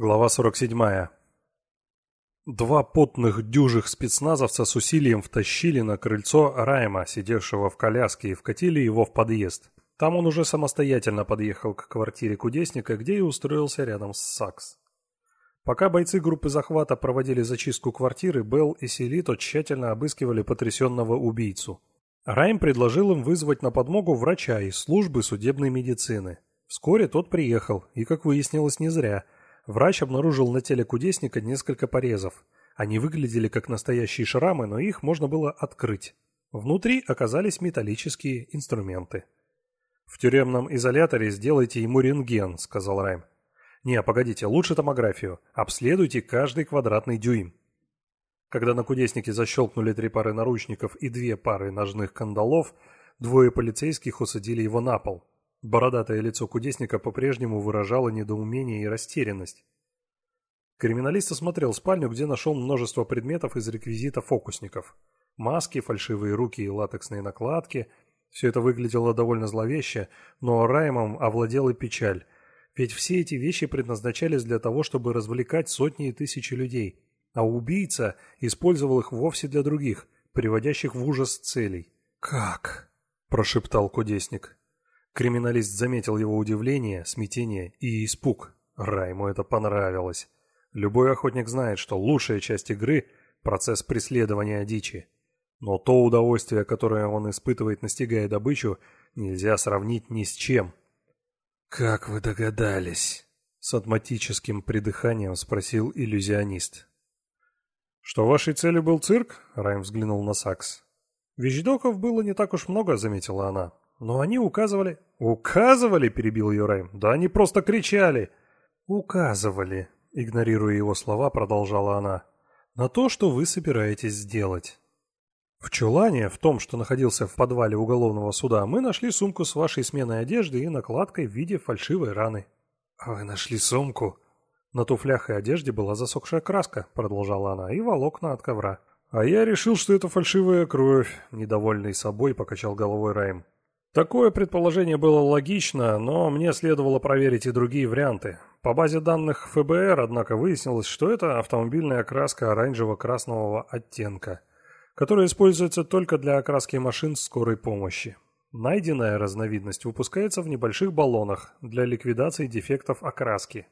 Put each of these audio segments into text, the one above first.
Глава 47. Два потных дюжих спецназовца с усилием втащили на крыльцо Райма, сидевшего в коляске, и вкатили его в подъезд. Там он уже самостоятельно подъехал к квартире кудесника, где и устроился рядом с Сакс. Пока бойцы группы захвата проводили зачистку квартиры, Белл и Селито тщательно обыскивали потрясенного убийцу. Райм предложил им вызвать на подмогу врача из службы судебной медицины. Вскоре тот приехал, и, как выяснилось, не зря – Врач обнаружил на теле кудесника несколько порезов. Они выглядели как настоящие шрамы, но их можно было открыть. Внутри оказались металлические инструменты. «В тюремном изоляторе сделайте ему рентген», — сказал Райм. «Не, погодите, лучше томографию. Обследуйте каждый квадратный дюйм». Когда на кудеснике защелкнули три пары наручников и две пары ножных кандалов, двое полицейских усадили его на пол. Бородатое лицо кудесника по-прежнему выражало недоумение и растерянность. Криминалист осмотрел спальню, где нашел множество предметов из реквизита фокусников. Маски, фальшивые руки и латексные накладки. Все это выглядело довольно зловеще, но Раймом овладела печаль. Ведь все эти вещи предназначались для того, чтобы развлекать сотни и тысячи людей. А убийца использовал их вовсе для других, приводящих в ужас целей. «Как?» – прошептал кудесник. Криминалист заметил его удивление, смятение и испуг. Райму это понравилось. Любой охотник знает, что лучшая часть игры – процесс преследования дичи. Но то удовольствие, которое он испытывает, настигая добычу, нельзя сравнить ни с чем. «Как вы догадались?» – с атматическим придыханием спросил иллюзионист. «Что вашей целью был цирк?» – Райм взглянул на Сакс. «Вещдоков было не так уж много», – заметила она. «Но они указывали...» «Указывали?» – перебил ее Райм. «Да они просто кричали!» «Указывали», – игнорируя его слова, продолжала она. «На то, что вы собираетесь сделать». В чулане, в том, что находился в подвале уголовного суда, мы нашли сумку с вашей сменой одежды и накладкой в виде фальшивой раны. А «Вы нашли сумку?» «На туфлях и одежде была засохшая краска», — продолжала она, — «и волокна от ковра». «А я решил, что это фальшивая кровь», — недовольный собой покачал головой Райм. Такое предположение было логично, но мне следовало проверить и другие варианты. По базе данных ФБР, однако, выяснилось, что это автомобильная окраска оранжево-красного оттенка, которая используется только для окраски машин скорой помощи. Найденная разновидность выпускается в небольших баллонах для ликвидации дефектов окраски.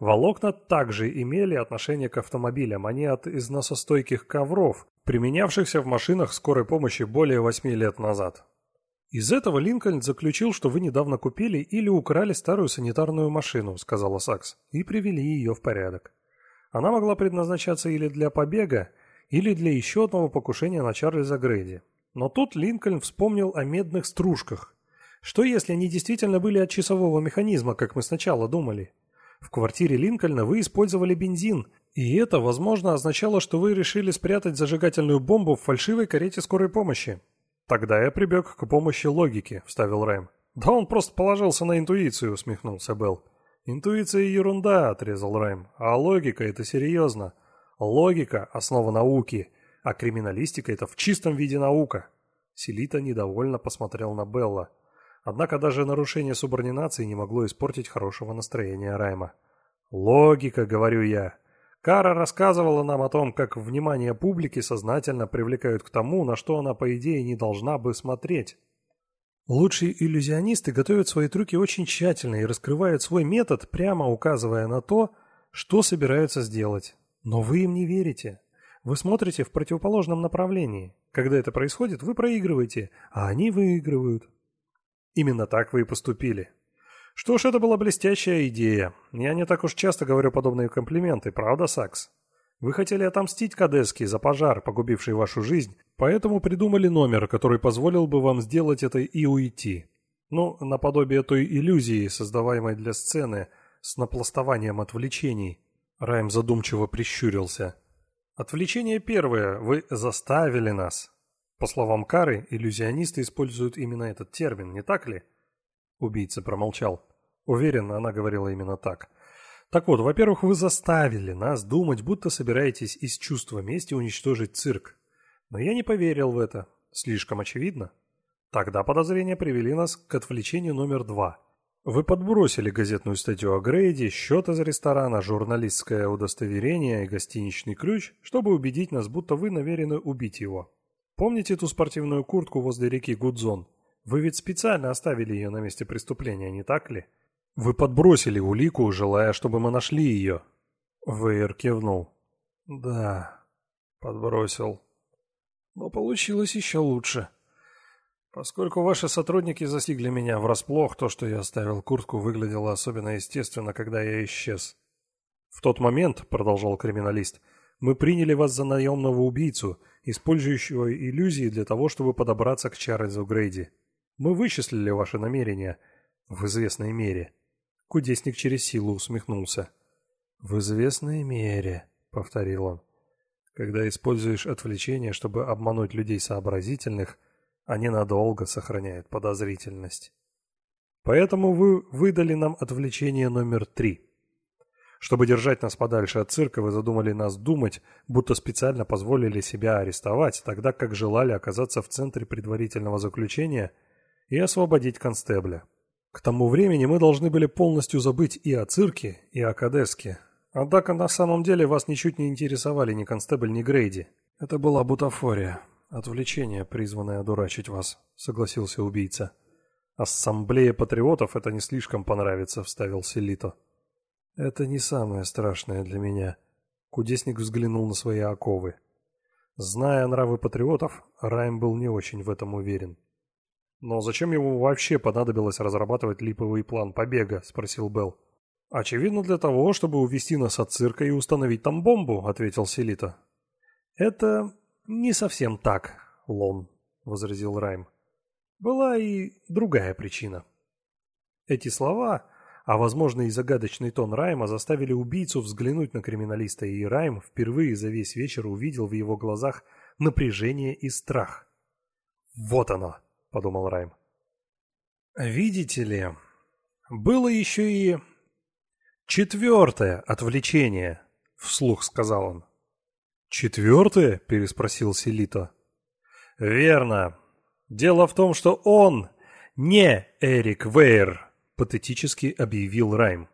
Волокна также имели отношение к автомобилям, они от износостойких ковров, применявшихся в машинах скорой помощи более 8 лет назад. «Из этого Линкольн заключил, что вы недавно купили или украли старую санитарную машину», — сказала Сакс, — «и привели ее в порядок. Она могла предназначаться или для побега, или для еще одного покушения на Чарльза Грейди. Но тут Линкольн вспомнил о медных стружках. Что если они действительно были от часового механизма, как мы сначала думали? В квартире Линкольна вы использовали бензин, и это, возможно, означало, что вы решили спрятать зажигательную бомбу в фальшивой карете скорой помощи. «Тогда я прибег к помощи логики», — вставил Рэм. «Да он просто положился на интуицию», — усмехнулся Белл. «Интуиция — ерунда», — отрезал Рэм. «А логика — это серьезно. Логика — основа науки, а криминалистика — это в чистом виде наука». Селита недовольно посмотрел на Белла. Однако даже нарушение субординации не могло испортить хорошего настроения Райма. «Логика, — говорю я. Кара рассказывала нам о том, как внимание публики сознательно привлекают к тому, на что она, по идее, не должна бы смотреть. Лучшие иллюзионисты готовят свои трюки очень тщательно и раскрывают свой метод, прямо указывая на то, что собираются сделать. Но вы им не верите. Вы смотрите в противоположном направлении. Когда это происходит, вы проигрываете, а они выигрывают. Именно так вы и поступили. Что ж, это была блестящая идея. Я не так уж часто говорю подобные комплименты, правда, Сакс? Вы хотели отомстить Кадески за пожар, погубивший вашу жизнь, поэтому придумали номер, который позволил бы вам сделать это и уйти. Ну, наподобие той иллюзии, создаваемой для сцены, с напластованием отвлечений. Райм задумчиво прищурился. Отвлечение первое. Вы заставили нас. По словам Кары, иллюзионисты используют именно этот термин, не так ли? Убийца промолчал. Уверен, она говорила именно так. Так вот, во-первых, вы заставили нас думать, будто собираетесь из чувства мести уничтожить цирк. Но я не поверил в это. Слишком очевидно. Тогда подозрения привели нас к отвлечению номер два. Вы подбросили газетную статью о Грейде, счет из ресторана, журналистское удостоверение и гостиничный ключ, чтобы убедить нас, будто вы намерены убить его. Помните ту спортивную куртку возле реки Гудзон? Вы ведь специально оставили ее на месте преступления, не так ли? Вы подбросили улику, желая, чтобы мы нашли ее. Вейер кивнул. Да, подбросил. Но получилось еще лучше. Поскольку ваши сотрудники застигли меня врасплох, то, что я оставил куртку, выглядело особенно естественно, когда я исчез. В тот момент, продолжал криминалист, мы приняли вас за наемного убийцу, использующего иллюзии для того, чтобы подобраться к Чарльзу Грейди. Мы вычислили ваши намерения в известной мере. Кудесник через силу усмехнулся. В известной мере, повторил он. Когда используешь отвлечение, чтобы обмануть людей сообразительных, они надолго сохраняют подозрительность. Поэтому вы выдали нам отвлечение номер три. Чтобы держать нас подальше от цирка, вы задумали нас думать, будто специально позволили себя арестовать, тогда как желали оказаться в центре предварительного заключения и освободить констебля. К тому времени мы должны были полностью забыть и о цирке, и о Кадеске. Однако на самом деле вас ничуть не интересовали ни констебль, ни Грейди. Это была бутафория. «Отвлечение, призванное одурачить вас», — согласился убийца. «Ассамблея патриотов это не слишком понравится», — вставил Селито. «Это не самое страшное для меня», — кудесник взглянул на свои оковы. Зная нравы патриотов, Райм был не очень в этом уверен. «Но зачем ему вообще понадобилось разрабатывать липовый план побега?» — спросил Белл. «Очевидно, для того, чтобы увести нас от цирка и установить там бомбу», — ответил Селито. «Это «Не совсем так, Лон», — возразил Райм. «Была и другая причина». Эти слова, а возможно и загадочный тон Райма, заставили убийцу взглянуть на криминалиста, и Райм впервые за весь вечер увидел в его глазах напряжение и страх. «Вот оно», — подумал Райм. «Видите ли, было еще и четвертое отвлечение», — вслух сказал он. «Четвертое?» – переспросил Селито. «Верно. Дело в том, что он не Эрик Вейер», – патетически объявил Райм.